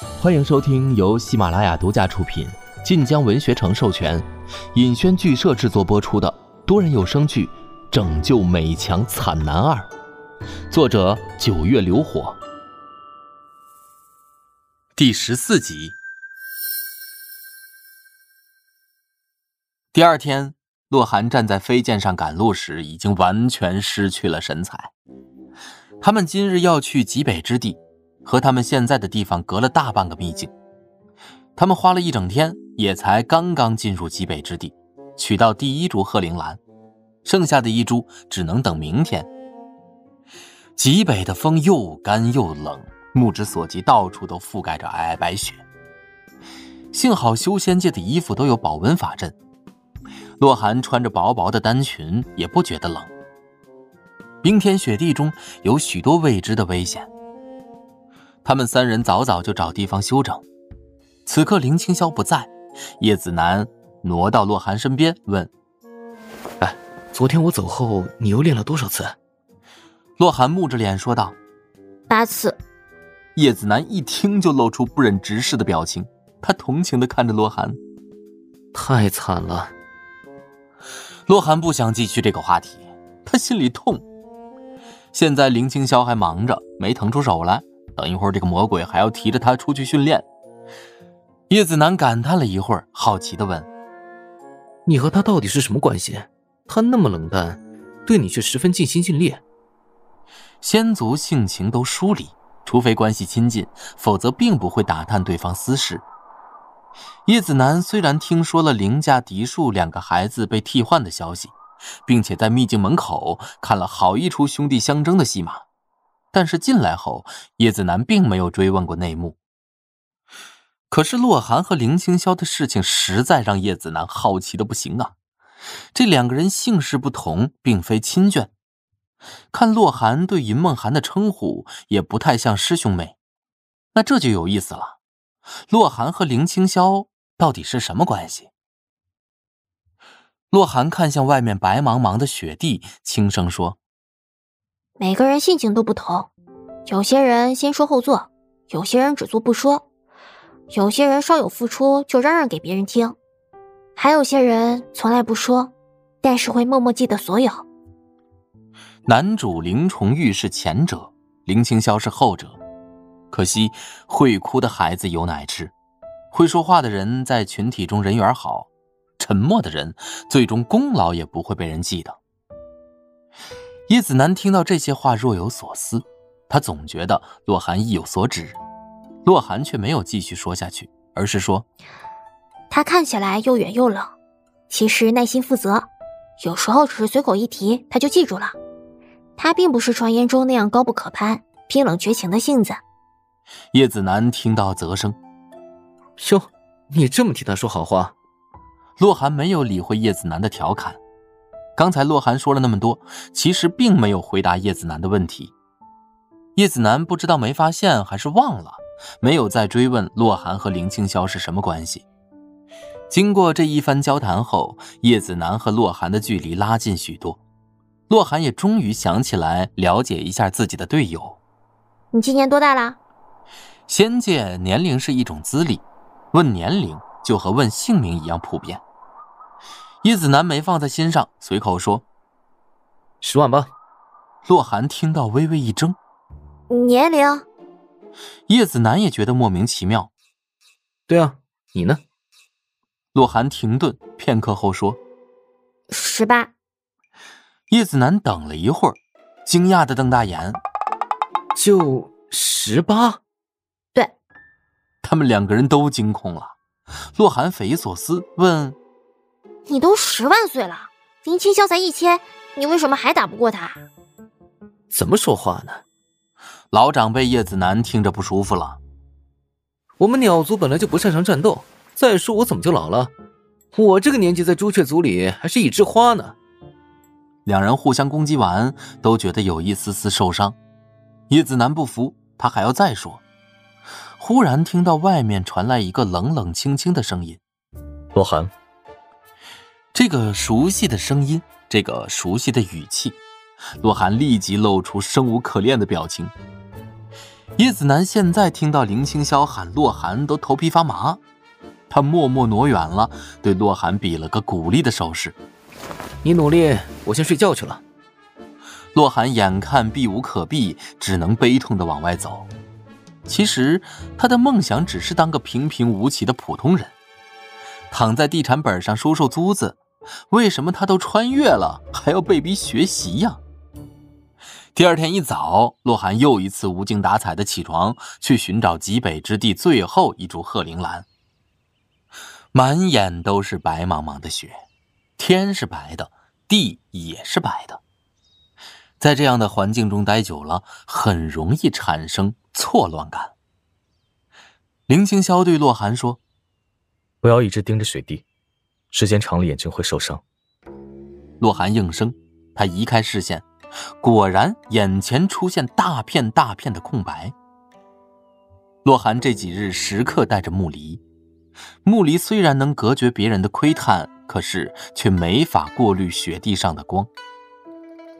欢迎收听由喜马拉雅独家出品、晋江文学城授权、尹轩剧社制作播出的多人有声剧《拯救美强惨男二》，作者九月流火，第十四集。第二天，洛寒站在飞剑上赶路时，已经完全失去了神采。他们今日要去极北之地。和他们现在的地方隔了大半个秘境，他们花了一整天，也才刚刚进入极北之地，取到第一株鹤铃兰，剩下的一株只能等明天。极北的风又干又冷，目之所及，到处都覆盖着皑皑白雪。幸好修仙界的衣服都有保温法阵，洛寒穿着薄薄的单裙也不觉得冷。冰天雪地中有许多未知的危险。他们三人早早就找地方休整。此刻林青霄不在，叶子楠挪到洛寒身边问：“哎，昨天我走后，你又练了多少次？”洛寒木着脸说道：“八次。”叶子楠一听就露出不忍直视的表情，他同情的看着洛寒：“太惨了。”洛寒不想继续这个话题，他心里痛。现在林青霄还忙着，没腾出手来。等一会儿，这个魔鬼还要提着他出去训练。叶子楠感叹了一会儿，好奇的问：“你和他到底是什么关系？他那么冷淡，对你却十分尽心尽力。”仙族性情都疏离，除非关系亲近，否则并不会打探对方私事。叶子楠虽然听说了凌家嫡庶两个孩子被替换的消息，并且在秘境门口看了好一出兄弟相争的戏码。但是进来后，叶子楠并没有追问过内幕。可是洛寒和林青霄的事情实在让叶子楠好奇的不行啊！这两个人姓氏不同，并非亲眷。看洛寒对尹梦寒的称呼，也不太像师兄妹。那这就有意思了，洛寒和林青霄到底是什么关系？洛寒看向外面白茫茫的雪地，轻声说。每个人性情都不同，有些人先说后做，有些人只做不说，有些人稍有付出就嚷嚷给别人听，还有些人从来不说，但是会默默记得所有。男主林重玉是前者，林青霄是后者。可惜会哭的孩子有奶吃，会说话的人在群体中人缘好，沉默的人最终功劳也不会被人记得。叶子楠听到这些话，若有所思。他总觉得洛寒意有所指，洛寒却没有继续说下去，而是说：“他看起来又远又冷，其实耐心负责。有时候只是随口一提，他就记住了。他并不是传言中那样高不可攀、冰冷绝情的性子。”叶子楠听到啧声：“哟，你这么替他说好话？”洛寒没有理会叶子楠的调侃。刚才洛寒说了那么多，其实并没有回答叶子楠的问题。叶子楠不知道没发现还是忘了，没有再追问洛寒和林青霄是什么关系。经过这一番交谈后，叶子楠和洛寒的距离拉近许多，洛寒也终于想起来了解一下自己的队友。你今年多大了？仙界年龄是一种资历，问年龄就和问姓名一样普遍。叶子楠没放在心上，随口说：“十万八。”洛寒听到微微一怔，年龄。叶子楠也觉得莫名其妙。对啊，你呢？洛寒停顿片刻后说：“十八。”叶子楠等了一会儿，惊讶的瞪大眼：“就十八？”对。他们两个人都惊恐了。洛寒匪夷所思问。你都十万岁了，林青霄才一千，你为什么还打不过他？怎么说话呢？老长辈叶子楠听着不舒服了。我们鸟族本来就不擅长战斗，再说我怎么就老了？我这个年纪在朱雀族里还是一枝花呢。两人互相攻击完，都觉得有一丝丝受伤。叶子楠不服，他还要再说。忽然听到外面传来一个冷冷清清的声音：“洛寒。”这个熟悉的声音，这个熟悉的语气，洛寒立即露出生无可恋的表情。叶子楠现在听到林青霄喊洛寒，都头皮发麻。他默默挪远了，对洛寒比了个鼓励的手势。你努力，我先睡觉去了。洛寒眼看避无可避，只能悲痛的往外走。其实他的梦想只是当个平平无奇的普通人，躺在地产本上收收租子。为什么他都穿越了，还要被逼学习呀？第二天一早，洛寒又一次无精打采的起床，去寻找极北之地最后一株鹤铃兰。满眼都是白茫茫的雪，天是白的，地也是白的。在这样的环境中待久了，很容易产生错乱感。林青霄对洛寒说：“不要一直盯着雪地，时间长了眼睛会受伤。”洛寒应声，他移开视线。果然，眼前出现大片大片的空白。洛寒这几日时刻带着木离，木离虽然能隔绝别人的窥探，可是却没法过滤雪地上的光。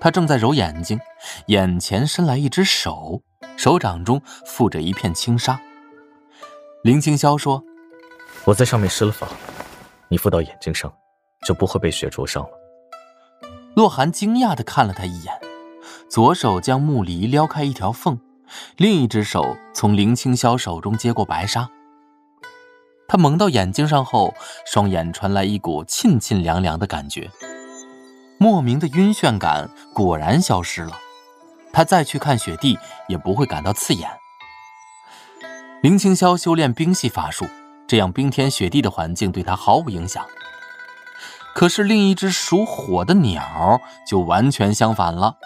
他正在揉眼睛，眼前伸来一只手，手掌中附着一片轻纱。林清霄说：“我在上面施了法，你敷到眼睛上，就不会被雪灼伤了。”洛寒惊讶地看了他一眼，左手将木梨撩开一条缝，另一只手从林青霄手中接过白纱。他蒙到眼睛上后，双眼传来一股沁沁凉凉的感觉，莫名的晕眩感果然消失了。他再去看雪地，也不会感到刺眼。林青霄修炼冰系法术，这样冰天雪地的环境对他毫无影响。可是另一只属火的鸟就完全相反了。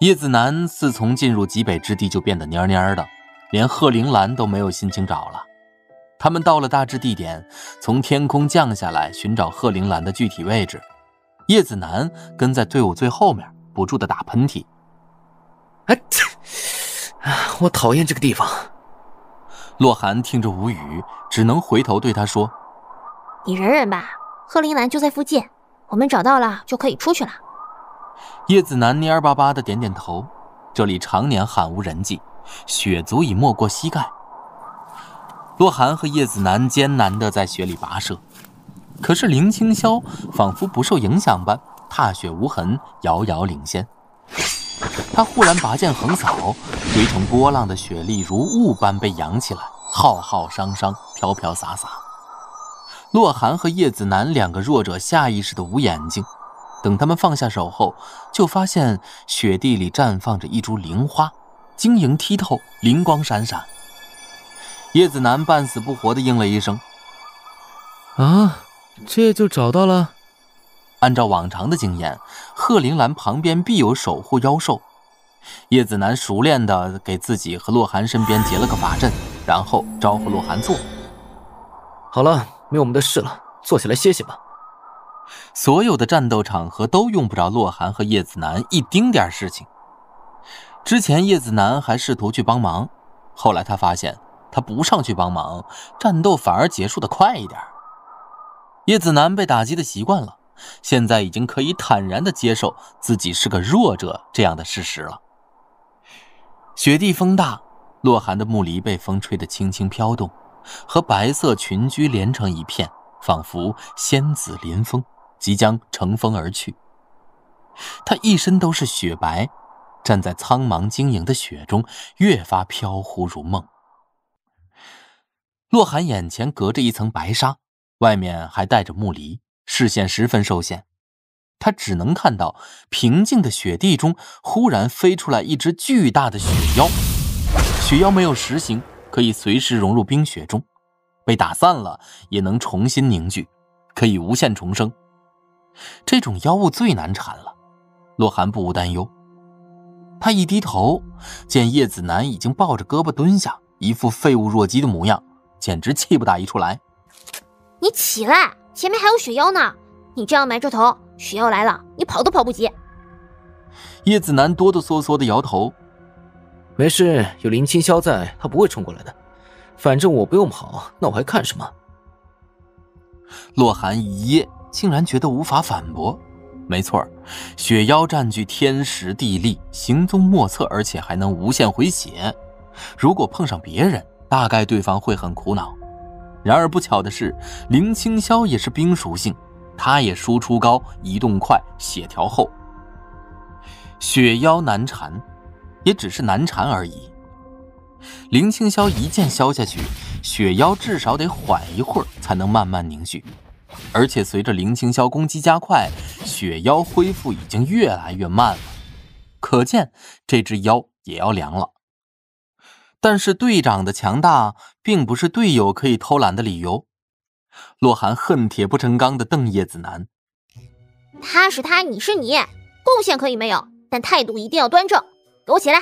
叶子楠自从进入极北之地就变得蔫蔫的，连鹤铃兰都没有心情找了。他们到了大致地点，从天空降下来寻找鹤铃兰的具体位置。叶子楠跟在队伍最后面，不住的打喷嚏。哎，我讨厌这个地方。洛寒听着无语，只能回头对他说：“你忍忍吧。”贺林兰就在附近，我们找到了就可以出去了。叶子楠蔫巴巴的点点头。这里常年罕无人迹，雪足以没过膝盖。洛寒和叶子楠艰难的在雪里跋涉，可是林清霄仿佛不受影响般，踏雪无痕，遥遥领先。他忽然拔剑横扫，堆成波浪的雪粒如雾般被扬起来，浩浩汤汤，飘飘洒洒。洛寒和叶子楠两个弱者下意识的捂眼睛，等他们放下手后，就发现雪地里绽放着一株灵花，晶莹剔透，灵光闪闪。叶子楠半死不活的应了一声：“啊，这就找到了。”按照往常的经验，鹤铃兰旁边必有守护妖兽。叶子楠熟练的给自己和洛寒身边结了个法阵，然后招呼洛寒坐。好了。没我们的事了，坐下来歇歇吧。所有的战斗场合都用不着洛寒和叶子楠一丁点事情。之前叶子楠还试图去帮忙，后来他发现他不上去帮忙，战斗反而结束的快一点。叶子楠被打击的习惯了，现在已经可以坦然的接受自己是个弱者这样的事实了。雪地风大，洛寒的木梨被风吹得轻轻飘动。和白色群居连成一片，仿佛仙子临风，即将乘风而去。他一身都是雪白，站在苍茫晶莹的雪中，越发飘忽如梦。洛寒眼前隔着一层白纱，外面还带着木梨，视线十分受限。他只能看到平静的雪地中，忽然飞出来一只巨大的雪妖。雪妖没有实形。可以随时融入冰雪中，被打散了也能重新凝聚，可以无限重生。这种妖物最难缠了，洛寒不无担忧。他一低头，见叶子楠已经抱着胳膊蹲下，一副废物弱鸡的模样，简直气不打一处来。你起来，前面还有雪妖呢！你这样埋着头，雪妖来了，你跑都跑不及。叶子楠哆哆嗦嗦的摇头。没事，有林青霄在，他不会冲过来的。反正我不用跑，那我还看什么？洛寒一夜竟然觉得无法反驳。没错，雪妖占据天时地利，行踪莫测，而且还能无限回血。如果碰上别人，大概对方会很苦恼。然而不巧的是，林青霄也是冰属性，他也输出高、移动快、血条厚。雪妖难缠，也只是难缠而已。林青霄一剑削下去，雪妖至少得缓一会儿才能慢慢凝聚，而且随着林青霄攻击加快，雪妖恢复已经越来越慢了，可见这只妖也要凉了。但是队长的强大并不是队友可以偷懒的理由。洛寒恨铁不成钢的瞪叶子楠：“他是他，你是你，贡献可以没有，但态度一定要端正，给我起来！”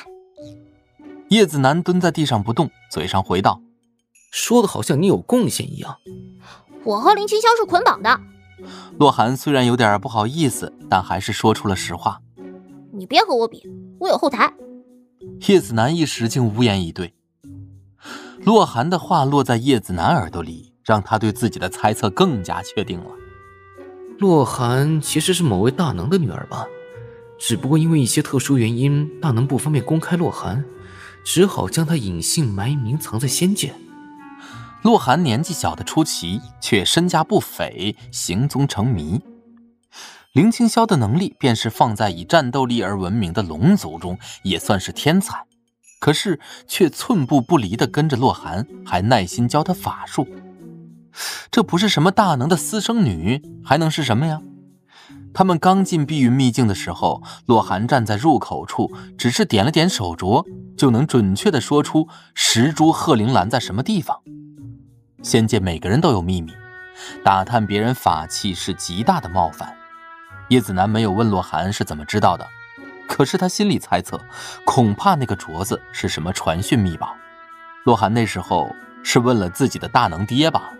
叶子楠蹲在地上不动，嘴上回道：“说的好像你有贡献一样。”我和林清霄是捆绑的。洛寒虽然有点不好意思，但还是说出了实话：“你别和我比，我有后台。”叶子楠一时竟无言以对。洛寒的话落在叶子楠耳朵里，让他对自己的猜测更加确定了。洛寒其实是某位大能的女儿吧？只不过因为一些特殊原因，大能不方便公开洛寒。只好将她隐姓埋名，藏在仙界。洛寒年纪小的出奇，却身家不菲，行踪成谜。林清霄的能力，便是放在以战斗力而闻名的龙族中，也算是天才。可是却寸步不离地跟着洛寒，还耐心教他法术。这不是什么大能的私生女，还能是什么呀？他们刚进碧云秘境的时候，洛寒站在入口处，只是点了点手镯，就能准确地说出十株鹤铃兰在什么地方。仙界每个人都有秘密，打探别人法器是极大的冒犯。叶子楠没有问洛涵是怎么知道的，可是他心里猜测，恐怕那个镯子是什么传讯秘宝。洛涵那时候是问了自己的大能爹吧？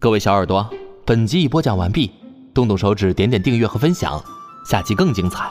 各位小耳朵。本集已播讲完毕，动动手指点点订阅和分享，下期更精彩。